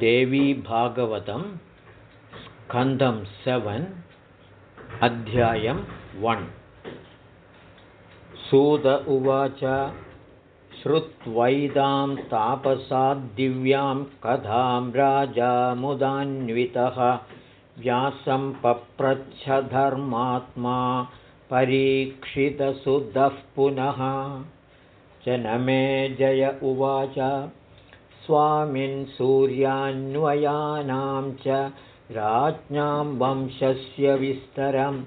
देवीभागवतं स्कन्धं seven अध्यायं one. सूत उवाच श्रुत्वैदां तापसाद्दिव्यां कथां राजामुदान्वितः व्यासं पप्रच्छधर्मात्मा परीक्षितसुधः पुनः। जनमे जय उवाच स्वामिन् सूर्यान्वयानां च राज्ञां वंशस्य विस्तरं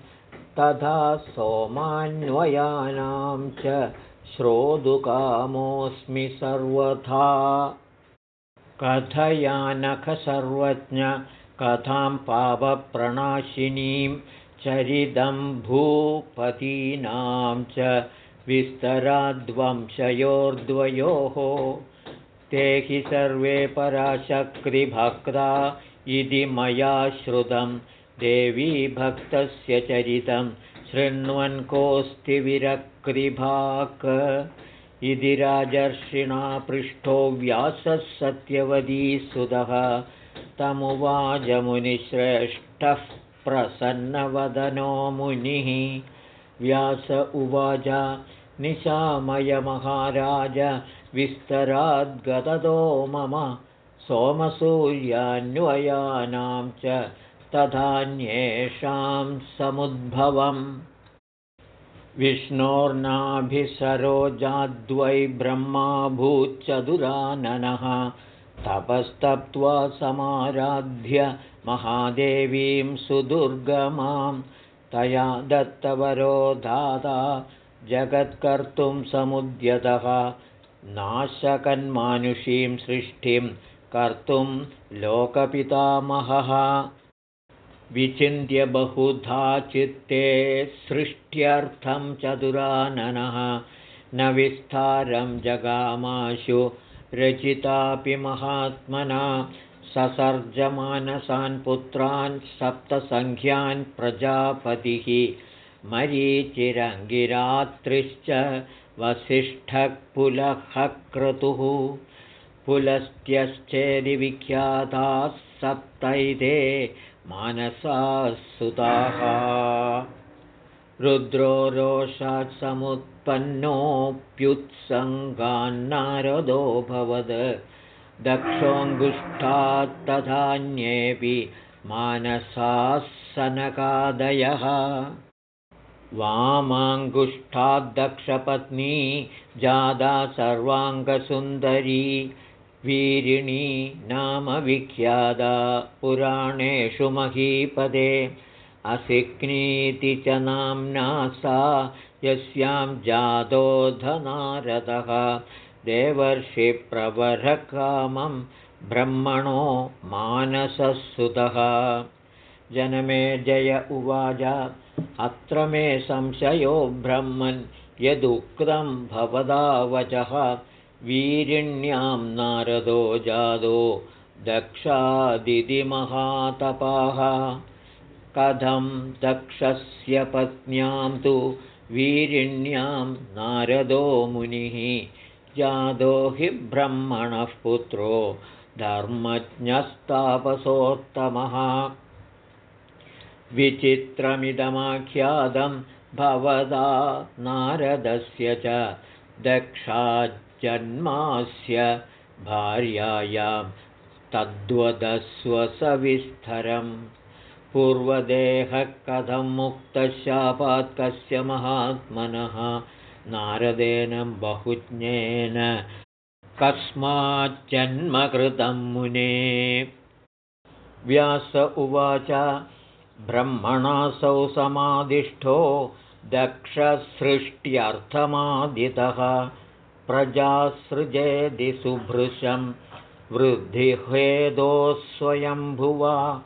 तथा सोमान्वयानां च श्रोतुकामोऽस्मि सर्वथा। कथयानखसर्वज्ञ कथां पापप्रणाशिनीं चरितं भूपतीनां च विस्तराद्वंशयोर्द्वयोः ते हि सर्वे पराशक्तिभक्ता इति मया श्रुतं। देवी भक्तस्य चरितं शृण्वन् कोऽस्ति विरक्तिभाक्। इति राजर्षिणा पृष्ठो व्यासः सत्यवतीसुतः तमुवाचमुनिश्रेष्ठः प्रसन्नवदनो मुनिः। व्यास उवाच निशामयमहाराज विस्तराद्गततो मम सोमसूर्यान्वयानां च तथान्येषां समुद्भवम्। विष्णोर्नाभिसरोजाद्वै ब्रह्माभूच्चतुराननः तपस्तप्त्वा समाराध्य महादेवीं सुदुर्गमां। तया दत्तवरो दादा जगत्कर्तुं समुद्यतः नाशकन्मानुषीं सृष्टिं कर्तुं लोकपितामहः। विचिन्त्य बहुधा चित्ते सृष्ट्यर्थं चतुराननः। न विस्तारं जगामाशु रचितापि महात्मना। ससर्जमानसान् पुत्रान् सप्तसङ्ख्यान् प्रजापतिः। मरीचिरङ्गिरात्रिश्च वसिष्ठः पुलः क्रतुः पुलस्त्यश्चेदिविख्याताः सप्तैते मानसाः सुताः। रुद्रो रोषात् समुत्पन्नोऽप्युत्सङ्गान्नारदोऽभवद् दक्षोऽङ्गुष्ठात् तथान्येऽपि मानसाः सनकादयः वामाङ्गुष्ठाद्दक्षपत्नी जादा सर्वाङ्गसुन्दरी वीरिणी नाम विख्यादा पुराणेषु महीपदे। असिक्नीति च नाम्ना सा यस्यां जातोधनारदः देवर्षिप्रवरकामं ब्रह्मणो मानससुतः जनमे जय उवाच। अत्र मे संशयो ब्रह्मन् यदुक्तं भवदा वचः। वीरिण्यां नारदो जादो दक्षादितिमहातपाः कथं दक्षस्य पत्न्यां तु वीरिण्यां नारदो मुनिः। जादो हि ब्रह्मणः पुत्रो धर्मज्ञस्तापसोत्तमः विचित्रमिदमाख्यातं भवदा नारदस्य च दक्षाजन्मास्य भार्यायां तद्वदस्वसविस्तरं पूर्वदेहः कथं मुक्तशापात् कस्य महात्मनः नारदेन बहुज्ञेन कस्माज्जन्मकृतं मुने। व्यास उवाच ब्रह्मणासौ समाधिष्ठो दक्षसृष्ट्यर्थमादितः। प्रजासृजेदि सुभृशं वृद्धिहेदोस्वयम्भुवा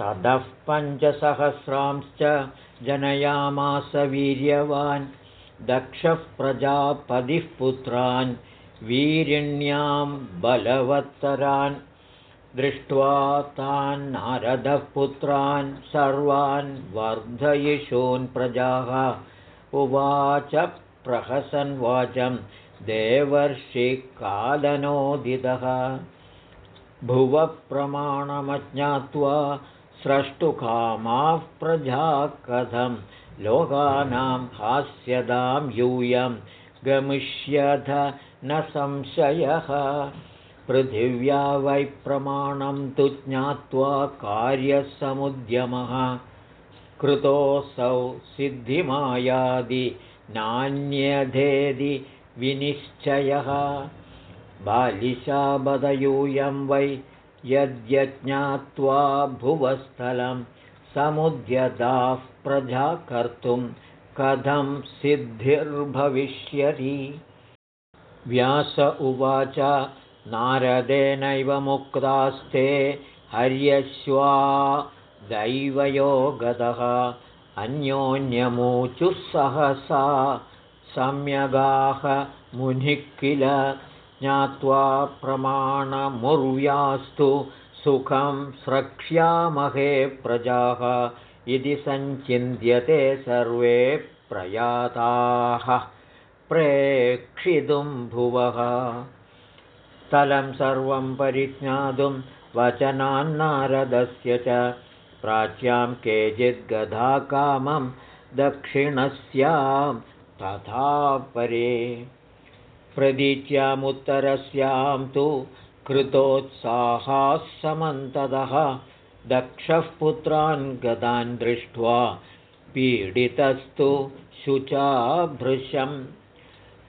ततः पञ्चसहस्रांश्च जनयामास वीर्यवान् दक्षः प्रजापतिः पुत्रान् वीरिण्यां बलवत्तरान् दृष्ट्वा तान्नारदः पुत्रान् सर्वान् वर्धयिषून् प्रजाः। उवाच प्रहसन् वाचं देवर्षिकालनोदितः। भुवप्रमाणमज्ञात्वा स्रष्टुकामाः प्रजा कथं लोकानां हास्यदां यूयं गमिष्यथ न संशयः पृथिव्या वै प्रमाणं तु ज्ञात्वा कार्यसमुद्यमः। कृतोऽसौ सिद्धिमायादि नान्यधेदि विनिश्चयः। बालिशाबदयूयं वै यद्यज्ञात्वा भुवस्थलं समुद्यदाः प्रजा कर्तुं कथं सिद्धिर्भविष्यति। व्यास उवाच नारदेनैव मुक्तास्ते हर्यश्वा दैवयो अन्योन्यमूचुः सहसा सम्यगाह मुनिः किल ज्ञात्वा प्रमाणमुर्व्यास्तु सुखं स्रक्ष्यामहे प्रजाः इति सञ्चिन्त्यते सर्वे प्रयाताः। प्रेक्षितुं भुवः स्थलं सर्वं परिज्ञातुं वचनान्नारदस्य च। प्राच्यां केचिद्गधाकामं दक्षिणस्यां तथा परे। प्रदीच्यामुत्तरस्यां तु कृतोत्साहाः समन्ततः। दक्षः पुत्रान् गतान् दृष्ट्वा पीडितस्तु शुचाभृशम्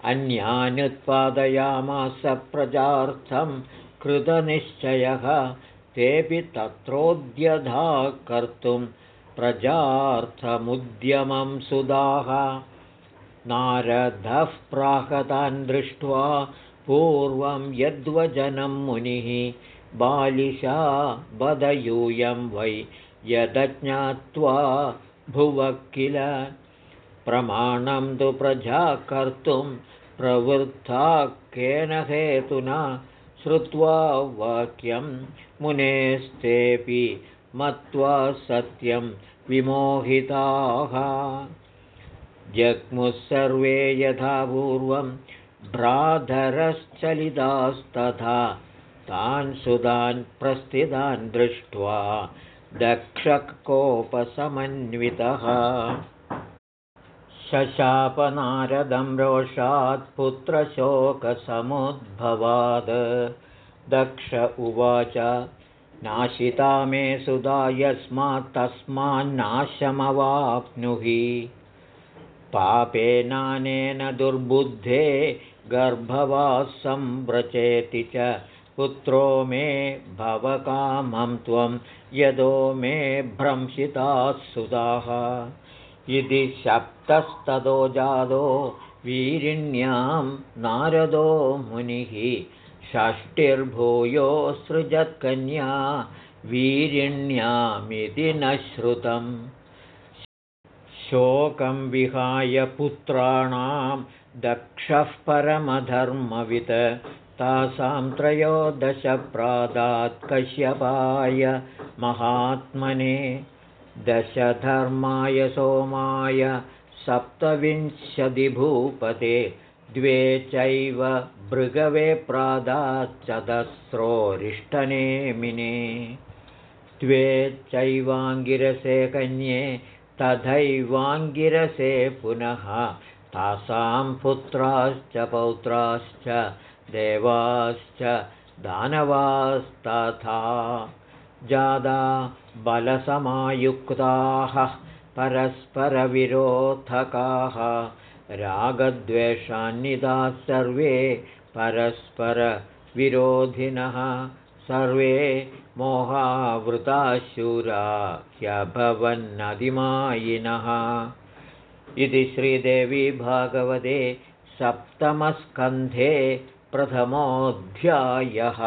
अन्यानुत्पादयामास प्रजार्थं कृतनिश्चयः तेऽपि तत्रोद्यधा कर्तुं प्रजार्थमुद्यमं सुदाः। नारदः प्राहतान् दृष्ट्वा पूर्वं यद्वजनं मुनिः बालिशा बदयूयं वै यदज्ञात्वा भुवः किल प्रमाणं तु प्रजा कर्तुं प्रवृत्ता केन हेतुना श्रुत्वा वाक्यं मुनेस्तेऽपि मत्वा सत्यं विमोहिताः। जग्मुः सर्वे यथा पूर्वं भ्राधरश्चलितास्तथा तान् सुधान् प्रस्थितान् दृष्ट्वा दक्षकोपसमन्वितः शशापनारदं रोषात् पुत्रशोकसमुद्भवाद्। दक्ष उवाच नाशिता मे सुधा यस्मात् तस्मान्नाशमवाप्नुहि पापेनानेन दुर्बुद्धे गर्भवासं व्रचेति च। पुत्रो मे भवकामं त्वं यदो मे भ्रंशिताः सुधाः इति शप्तस्ततो जातो वीरिण्यां नारदो मुनिः षष्टिर्भूयो सृजत्कन्या वीरिण्यामिति न श्रुतम्। शोकं विहाय पुत्राणां दक्षः परमधर्मवित्। तासां त्रयोदशप्रादात् कश्यपाय महात्मने दशधर्माय सोमाय सप्तविंशतिभूपते द्वे चैव भृगवे प्रादाच्चतस्रोरिष्टनेमिने। द्वे चैवाङ्गिरसे कन्ये तथैवाङ्गिरसे पुनः तासां पुत्राश्च पौत्राश्च देवाश्च दानवास्तथा जादा बलसमायुक्ताः परस्परविरोधकाः रागद्वेषान्निधाः सर्वे परस्परविरोधिनः सर्वे मोहावृताशूरा ह्यभवन्नदिमायिनः इति श्रीदेवी भागवते सप्तमस्कन्धे प्रथमोऽध्यायः